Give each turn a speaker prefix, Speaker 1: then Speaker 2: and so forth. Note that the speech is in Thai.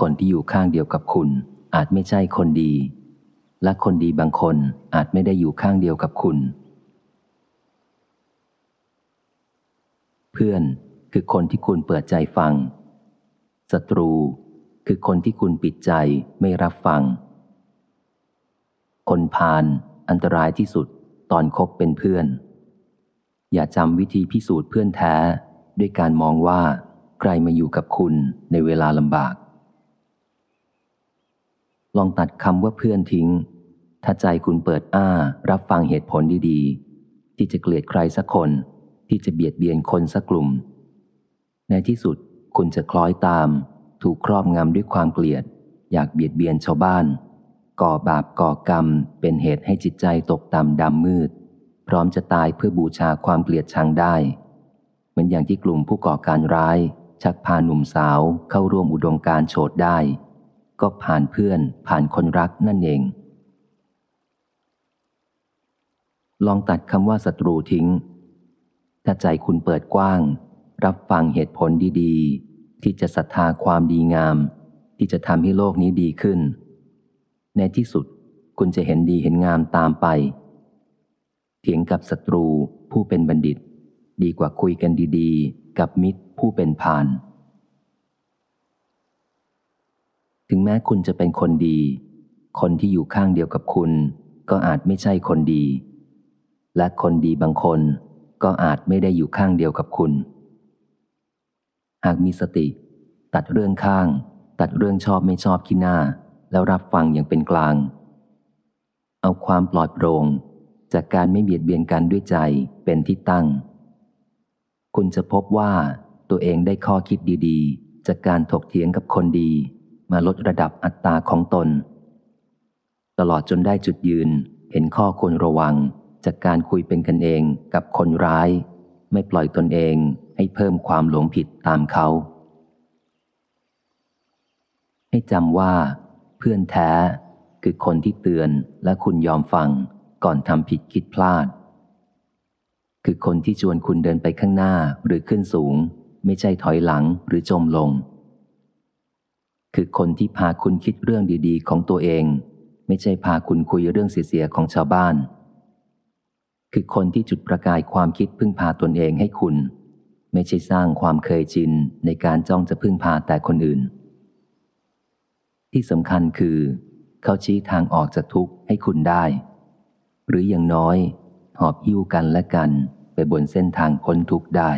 Speaker 1: คนที่อยู่ข้างเดียวกับคุณ อาจไม่ใช่คนดี และคนดีบางคนอาจไม่ได้อยู่ข้างเดียวกับคุณ เพื่อนคือคนที่คุณเปิดใจฟังศัตรู คือคนที่คุณปิดใจไม่รับฟัง คนพาลอันตรายที่สุดตอนคบเป็นเพื่อน อย่าจำวิธีพิสูจน์เพื่อนแท้ ด้วยการมองว่าใครมาอยู่กับคุณในเวลาลำบาก ลองตัดคำว่าเพื่อนทิ้ง ถ้าใจคุณเปิดอ้า รับฟังเหตุผลดีๆ ที่จะเกลียดใครสักคน ที่จะเบียดเบียนคนสักกลุ่ม ในที่สุดคุณจะคล้อยตาม ถูกครอบงำด้วยความเกลียด อยากเบียดเบียนชาวบ้าน ก่อบาปก่อกรรม เป็นเหตุให้จิตใจตกต่ำดำมืด พร้อมจะตายเพื่อบูชาความเกลียดชังได้ เหมือนอย่างที่กลุ่มผู้ก่อการร้าย ชักพาหนุ่มสาวเข้าร่วมอุดมการโฉดได้ ก็ผ่านเพื่อนผ่านคนรักนั่นเอง ลองตัดคำว่าศัตรูทิ้ง ถ้าใจคุณเปิดกว้าง รับฟังเหตุผลดีๆ ที่จะศรัทธาความดีงาม ที่จะทำให้โลกนี้ดีขึ้น ในที่สุดคุณจะเห็นดีเห็นงามตามไป เถียงกับศัตรูผู้เป็นบัณฑิต ดีกว่าคุยกันดีๆ กับมิตรผู้เป็นพาน ถึงแม้คุณจะเป็นคนดี คนที่อยู่ข้างเดียวกับคุณ ก็อาจไม่ใช่คนดี และคนดีบางคนก็อาจไม่ได้อยู่ข้างเดียวกับคุณ หากมีสติ ตัดเรื่องข้าง ตัดเรื่องชอบไม่ชอบขี้หน้า แล้วรับฟังอย่างเป็นกลาง เอาความปลอดโปร่งจากการไม่เบียดเบียนกันด้วยใจเป็นที่ตั้ง คุณจะพบว่าตัวเองได้ข้อคิดดีๆ จากการถกเถียงกับคนดี มาลดระดับอัตตาของตน ตลอดจนได้จุดยืนเห็นข้อควรระวังจากการคุยเป็นกันเองกับคนร้าย ไม่ปล่อยตนเองให้เพิ่มความหลงผิดตามเขา ให้จำว่า เพื่อนแท้คือคนที่เตือนและคุณยอมฟังก่อนทำผิดคิดพลาด คือคนที่ชวนคุณเดินไปข้างหน้าหรือขึ้นสูง ไม่ใช่ถอยหลังหรือจมลง คือคนที่พาคุณคิดเรื่องดีๆ ของตัวเอง ไม่ใช่พาคุณคุยเรื่องเสียๆของชาวบ้าน คือคนที่จุดประกายความคิดพึ่งพาตนเองให้คุณ ไม่ใช่สร้างความเคยชินในการจ้องจะพึ่งพาแต่คนอื่น ที่สำคัญคือ เขาชี้ทางออกจากทุกข์ให้คุณได้ หรืออย่างน้อย หอบหิ้วกันและกันไปบนเส้นทางพ้นทุกข์ได้